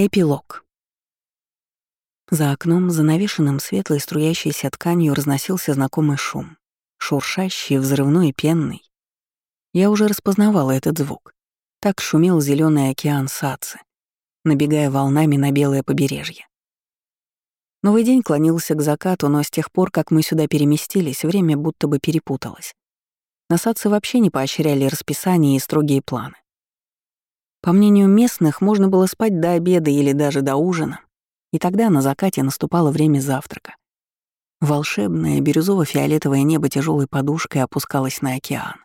Эпилог. За окном, занавешенным светлой струящейся тканью, разносился знакомый шум. Шуршащий, взрывной, пенный. Я уже распознавала этот звук. Так шумел зеленый океан Сацы, набегая волнами на белое побережье. Новый день клонился к закату, но с тех пор, как мы сюда переместились, время будто бы перепуталось. На Саце вообще не поощряли расписание и строгие планы. По мнению местных, можно было спать до обеда или даже до ужина, и тогда на закате наступало время завтрака. Волшебное бирюзово-фиолетовое небо тяжелой подушкой опускалось на океан.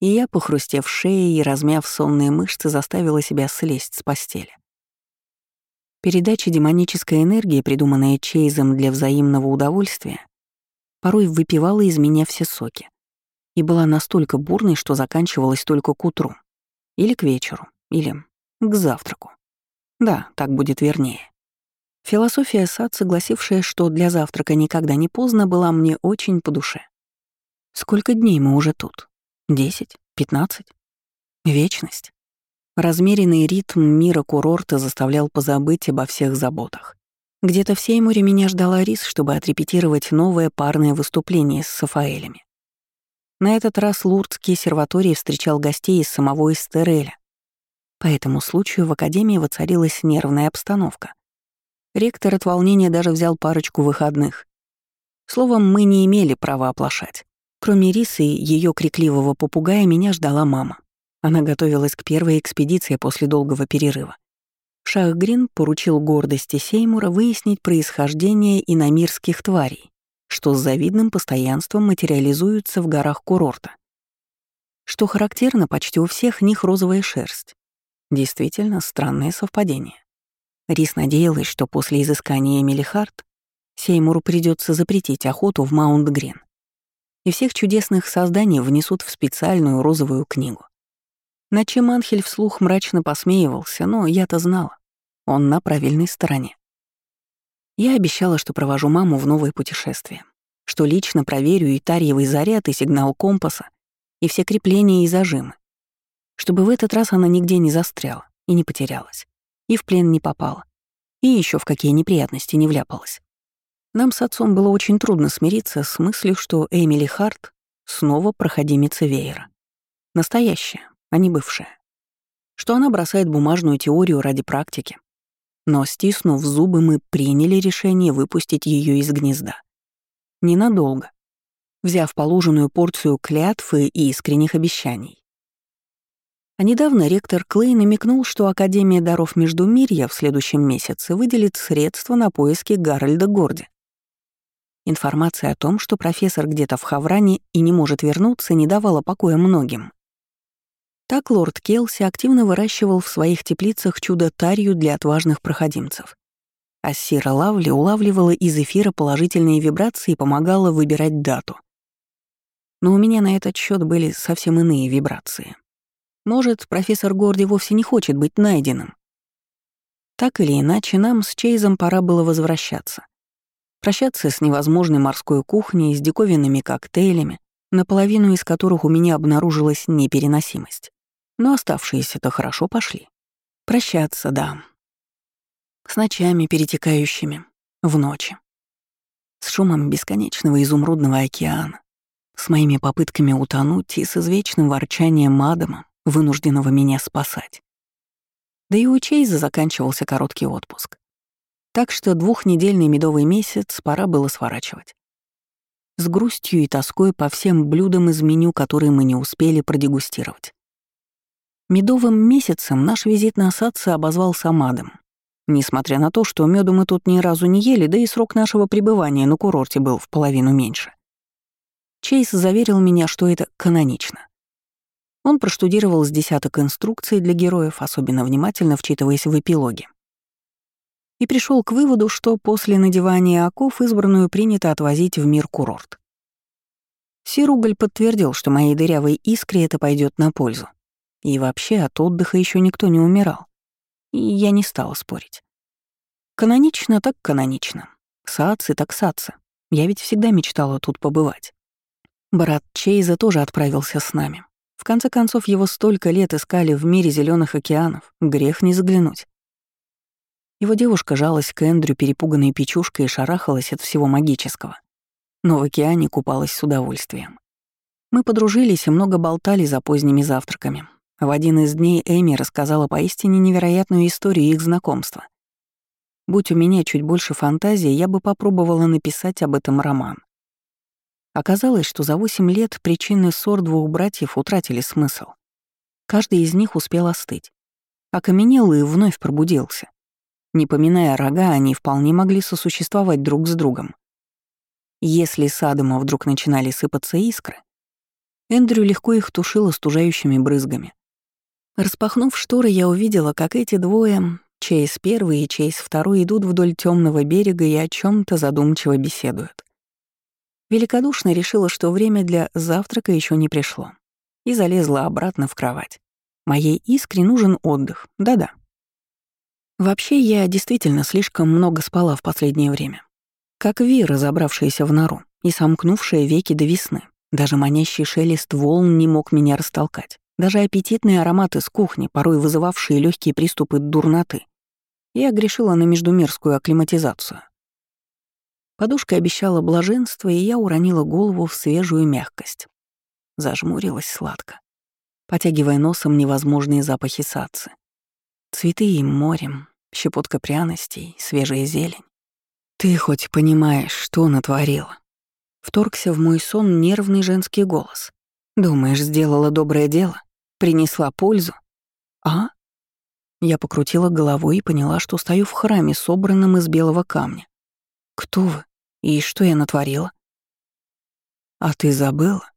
И я, похрустев шеей и размяв сонные мышцы, заставила себя слезть с постели. Передача демонической энергии, придуманная Чейзом для взаимного удовольствия, порой выпивала из меня все соки и была настолько бурной, что заканчивалась только к утру. Или к вечеру, или к завтраку. Да, так будет вернее. Философия сад, согласившая, что для завтрака никогда не поздно, была мне очень по душе. Сколько дней мы уже тут? Десять? Пятнадцать? Вечность. Размеренный ритм мира курорта заставлял позабыть обо всех заботах. Где-то в Сеймуре меня ждала Рис, чтобы отрепетировать новое парное выступление с Сафаэлями. На этот раз Лурдский серваторий встречал гостей из самого Эстереля. По этому случаю в академии воцарилась нервная обстановка. Ректор от волнения даже взял парочку выходных. Словом, мы не имели права оплошать. Кроме Рисы и ее крикливого попугая, меня ждала мама. Она готовилась к первой экспедиции после долгого перерыва. Шахгрин поручил гордости Сеймура выяснить происхождение иномирских тварей что с завидным постоянством материализуются в горах курорта. Что характерно, почти у всех них розовая шерсть. Действительно странное совпадение. Рис надеялась, что после изыскания Эмили Харт Сеймуру придется запретить охоту в Маунт-Грин. И всех чудесных созданий внесут в специальную розовую книгу. На чем Анхель вслух мрачно посмеивался, но я-то знала. Он на правильной стороне. Я обещала, что провожу маму в новое путешествие, что лично проверю и тарьевый заряд, и сигнал компаса, и все крепления и зажимы, чтобы в этот раз она нигде не застряла и не потерялась, и в плен не попала, и еще в какие неприятности не вляпалась. Нам с отцом было очень трудно смириться с мыслью, что Эмили Харт снова проходимица веера. Настоящая, а не бывшая. Что она бросает бумажную теорию ради практики, но, стиснув зубы, мы приняли решение выпустить ее из гнезда. Ненадолго, взяв положенную порцию клятв и искренних обещаний. А недавно ректор Клей намекнул, что Академия даров Междумирья в следующем месяце выделит средства на поиски Гарольда Горди. Информация о том, что профессор где-то в Хавране и не может вернуться, не давала покоя многим. Так лорд Келси активно выращивал в своих теплицах чудо-тарью для отважных проходимцев. А Сира Лавли улавливала из эфира положительные вибрации и помогала выбирать дату. Но у меня на этот счет были совсем иные вибрации. Может, профессор Горди вовсе не хочет быть найденным. Так или иначе, нам с Чейзом пора было возвращаться. Прощаться с невозможной морской кухней, с диковинными коктейлями, наполовину из которых у меня обнаружилась непереносимость. Но оставшиеся-то хорошо пошли. Прощаться, да. С ночами, перетекающими, в ночи. С шумом бесконечного изумрудного океана, с моими попытками утонуть и с извечным ворчанием Адама, вынужденного меня спасать. Да и у Чейза заканчивался короткий отпуск. Так что двухнедельный медовый месяц пора было сворачивать. С грустью и тоской по всем блюдам из меню, которые мы не успели продегустировать. Медовым месяцем наш визит на Асадце обозвался Амадом. Несмотря на то, что меду мы тут ни разу не ели, да и срок нашего пребывания на курорте был в половину меньше. Чейз заверил меня, что это канонично. Он проштудировал с десяток инструкций для героев, особенно внимательно вчитываясь в эпилоги. И пришел к выводу, что после надевания оков избранную принято отвозить в мир-курорт. Сируголь подтвердил, что моей дырявой искре это пойдет на пользу. И вообще от отдыха еще никто не умирал. И я не стала спорить. Канонично так канонично. Сацы так сацы. Я ведь всегда мечтала тут побывать. Брат Чейза тоже отправился с нами. В конце концов, его столько лет искали в мире зеленых океанов. Грех не заглянуть. Его девушка жалась к Эндрю перепуганной печушкой и шарахалась от всего магического. Но в океане купалась с удовольствием. Мы подружились и много болтали за поздними завтраками. В один из дней Эми рассказала поистине невероятную историю их знакомства. Будь у меня чуть больше фантазии, я бы попробовала написать об этом роман. Оказалось, что за восемь лет причины ссор двух братьев утратили смысл. Каждый из них успел остыть. Окаменел и вновь пробудился. Не поминая рога, они вполне могли сосуществовать друг с другом. Если с Адама вдруг начинали сыпаться искры, Эндрю легко их тушил остужающими брызгами. Распахнув шторы, я увидела, как эти двое, Чейз первый и Чейз второй, идут вдоль темного берега и о чем то задумчиво беседуют. Великодушно решила, что время для завтрака еще не пришло, и залезла обратно в кровать. Моей искре нужен отдых, да-да. Вообще, я действительно слишком много спала в последнее время. Как Вира, забравшаяся в нору и сомкнувшая веки до весны. Даже манящий шелест волн не мог меня растолкать. Даже аппетитные ароматы с кухни, порой вызывавшие легкие приступы дурноты. Я грешила на междумирскую акклиматизацию. Подушка обещала блаженство, и я уронила голову в свежую мягкость. Зажмурилась сладко, потягивая носом невозможные запахи сацы. Цветы и морем, щепотка пряностей, свежая зелень. Ты хоть понимаешь, что натворила? Вторгся в мой сон нервный женский голос. Думаешь, сделала доброе дело? Принесла пользу? А? Я покрутила головой и поняла, что стою в храме, собранном из белого камня. Кто вы? И что я натворила? А ты забыла?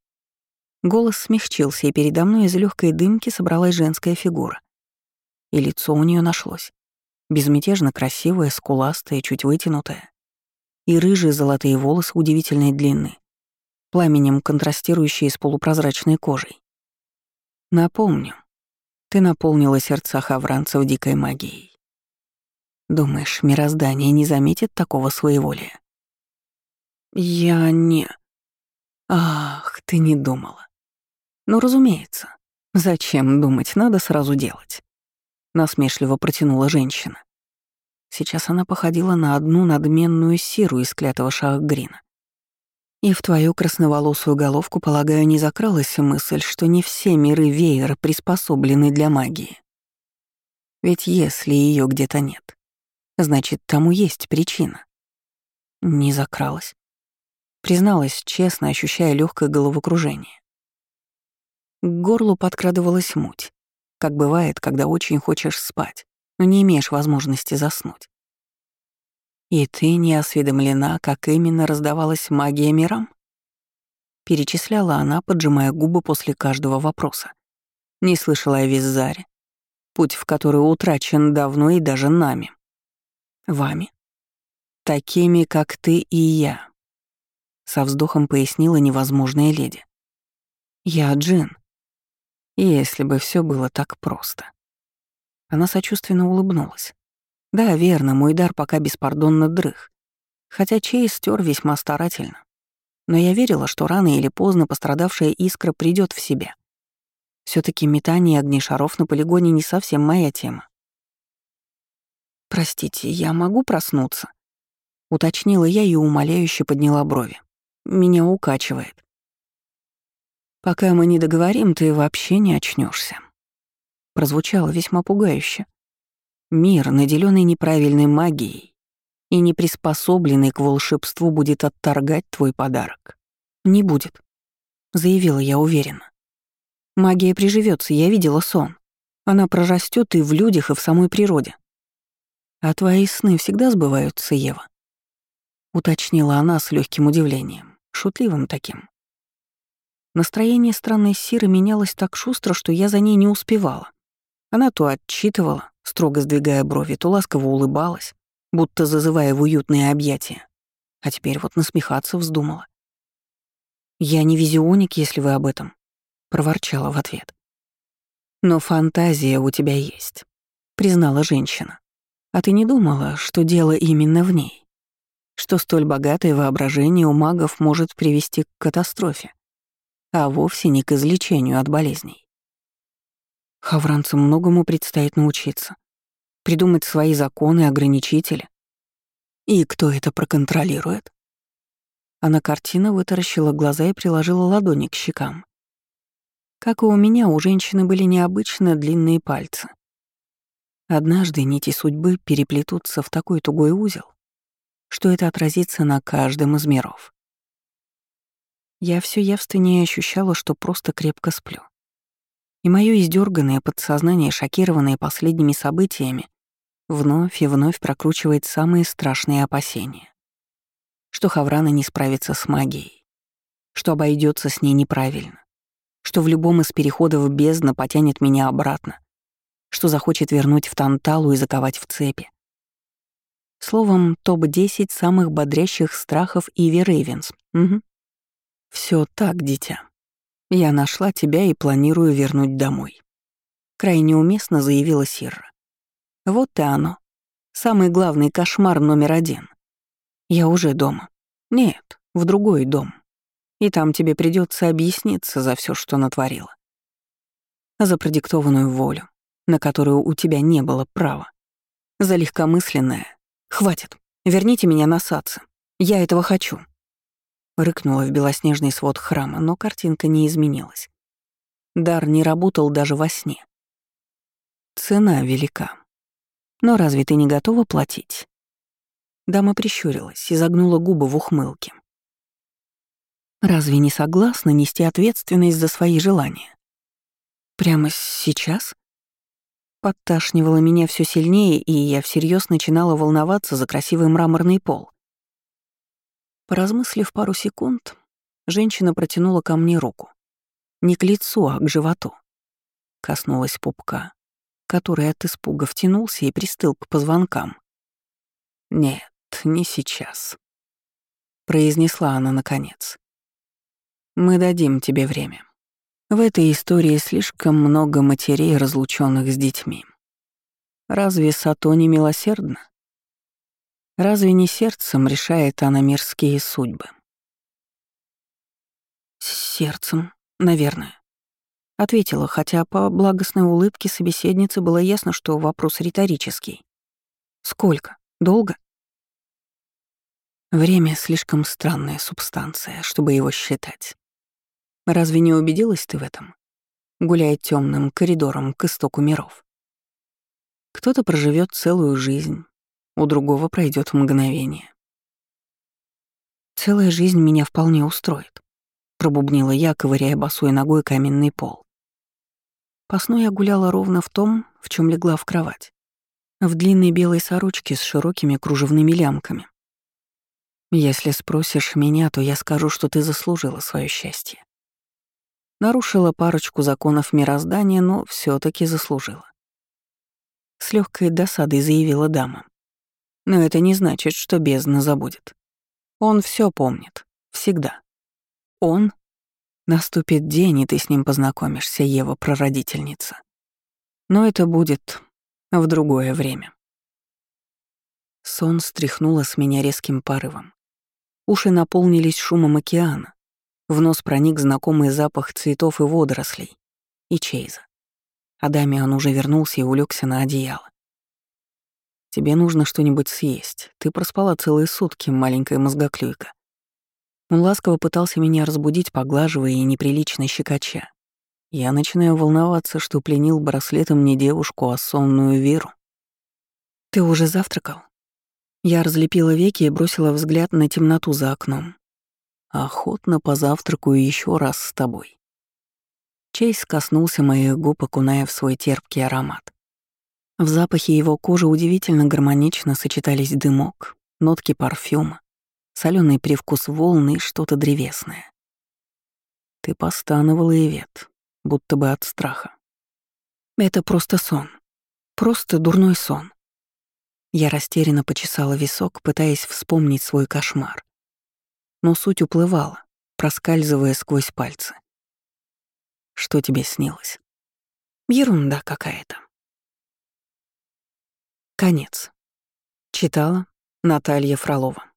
Голос смягчился, и передо мной из легкой дымки собралась женская фигура. И лицо у нее нашлось. Безмятежно красивое, скуластое, чуть вытянутое. И рыжие золотые волосы удивительной длины, пламенем контрастирующие с полупрозрачной кожей. Напомню, ты наполнила сердца хавранцев дикой магией. Думаешь, мироздание не заметит такого своеволия? Я не... Ах, ты не думала. Ну, разумеется. Зачем думать, надо сразу делать насмешливо протянула женщина. Сейчас она походила на одну надменную сиру из клятого Шахгрина. И в твою красноволосую головку, полагаю, не закралась мысль, что не все миры веера приспособлены для магии. Ведь если ее где-то нет, значит, тому есть причина. Не закралась. Призналась честно, ощущая легкое головокружение. К горлу подкрадывалась муть как бывает, когда очень хочешь спать, но не имеешь возможности заснуть. И ты не осведомлена, как именно раздавалась магия мирам? Перечисляла она, поджимая губы после каждого вопроса. Не слышала о Визаре, путь в который утрачен давно и даже нами. Вами. Такими, как ты и я. Со вздохом пояснила невозможная леди. Я Джин, если бы все было так просто. Она сочувственно улыбнулась. Да, верно, мой дар пока беспардонно дрых. Хотя чей стер весьма старательно. Но я верила, что рано или поздно пострадавшая искра придет в себя. все таки метание огнешаров на полигоне не совсем моя тема. «Простите, я могу проснуться?» Уточнила я и умоляюще подняла брови. Меня укачивает. Пока мы не договорим, ты вообще не очнешься. Прозвучало весьма пугающе. Мир, наделенный неправильной магией и не приспособленный к волшебству, будет отторгать твой подарок. Не будет, заявила я уверенно. Магия приживется, я видела сон. Она прорастет и в людях, и в самой природе. А твои сны всегда сбываются, Ева? Уточнила она с легким удивлением, шутливым таким. Настроение странной Сиры менялось так шустро, что я за ней не успевала. Она то отчитывала, строго сдвигая брови, то ласково улыбалась, будто зазывая в уютные объятия. А теперь вот насмехаться вздумала. «Я не визионик, если вы об этом», — проворчала в ответ. «Но фантазия у тебя есть», — признала женщина. «А ты не думала, что дело именно в ней? Что столь богатое воображение у магов может привести к катастрофе? а вовсе не к излечению от болезней. Хавранцам многому предстоит научиться. Придумать свои законы, ограничители. И кто это проконтролирует? Она картина вытаращила глаза и приложила ладони к щекам. Как и у меня, у женщины были необычно длинные пальцы. Однажды нити судьбы переплетутся в такой тугой узел, что это отразится на каждом из миров. Я все явственнее ощущала, что просто крепко сплю. И мое издерганное подсознание, шокированное последними событиями, вновь и вновь прокручивает самые страшные опасения. Что Хаврана не справится с магией, что обойдется с ней неправильно, что в любом из переходов бездна потянет меня обратно, что захочет вернуть в Танталу и заковать в цепи. Словом, топ-10 самых бодрящих страхов Иви Рейвенс. Угу. Все так, дитя. Я нашла тебя и планирую вернуть домой. Крайне уместно заявила Сирра. Вот и оно. Самый главный кошмар номер один. Я уже дома. Нет, в другой дом и там тебе придется объясниться за все, что натворила. За продиктованную волю, на которую у тебя не было права. За легкомысленное. «Хватит, верните меня на сацы. Я этого хочу». Рыкнула в белоснежный свод храма, но картинка не изменилась. Дар не работал даже во сне. Цена велика. Но разве ты не готова платить? Дама прищурилась и загнула губы в ухмылке. Разве не согласна нести ответственность за свои желания? Прямо сейчас? Подташнивало меня все сильнее, и я всерьез начинала волноваться за красивый мраморный пол. Поразмыслив пару секунд, женщина протянула ко мне руку. Не к лицу, а к животу. Коснулась пупка, который от испуга втянулся и пристыл к позвонкам. «Нет, не сейчас», — произнесла она наконец. Мы дадим тебе время. В этой истории слишком много матерей, разлученных с детьми. Разве Сато не милосердна? Разве не сердцем решает она мирские судьбы? Сердцем, наверное. Ответила, хотя по благостной улыбке собеседницы было ясно, что вопрос риторический. Сколько? Долго? Время — слишком странная субстанция, чтобы его считать. Разве не убедилась ты в этом? Гуляя темным коридором к истоку миров. Кто-то проживет целую жизнь, у другого пройдет мгновение. Целая жизнь меня вполне устроит, пробубнила я, ковыряя босой ногой каменный пол. По сну я гуляла ровно в том, в чем легла в кровать. В длинной белой сорочке с широкими кружевными лямками. Если спросишь меня, то я скажу, что ты заслужила свое счастье. Нарушила парочку законов мироздания, но все таки заслужила. С легкой досадой заявила дама. Но это не значит, что бездна забудет. Он все помнит. Всегда. Он? Наступит день, и ты с ним познакомишься, Ева-прародительница. Но это будет в другое время. Сон стряхнуло с меня резким порывом. Уши наполнились шумом океана, в нос проник знакомый запах цветов и водорослей. И Чейза. А Дамиан уже вернулся и улегся на одеяло. «Тебе нужно что-нибудь съесть. Ты проспала целые сутки, маленькая мозгоклюйка». Он ласково пытался меня разбудить, поглаживая и неприлично щекоча. Я начинаю волноваться, что пленил браслетом не девушку, а сонную Веру. «Ты уже завтракал?» Я разлепила веки и бросила взгляд на темноту за окном. Охотно позавтракаю еще раз с тобой. Чейз коснулся моих губ, окуная в свой терпкий аромат. В запахе его кожи удивительно гармонично сочетались дымок, нотки парфюма, соленый привкус волны и что-то древесное. Ты постановала, Ивет, будто бы от страха. Это просто сон. Просто дурной сон. Я растерянно почесала висок, пытаясь вспомнить свой кошмар но суть уплывала, проскальзывая сквозь пальцы. Что тебе снилось? Ерунда какая-то. Конец. Читала Наталья Фролова.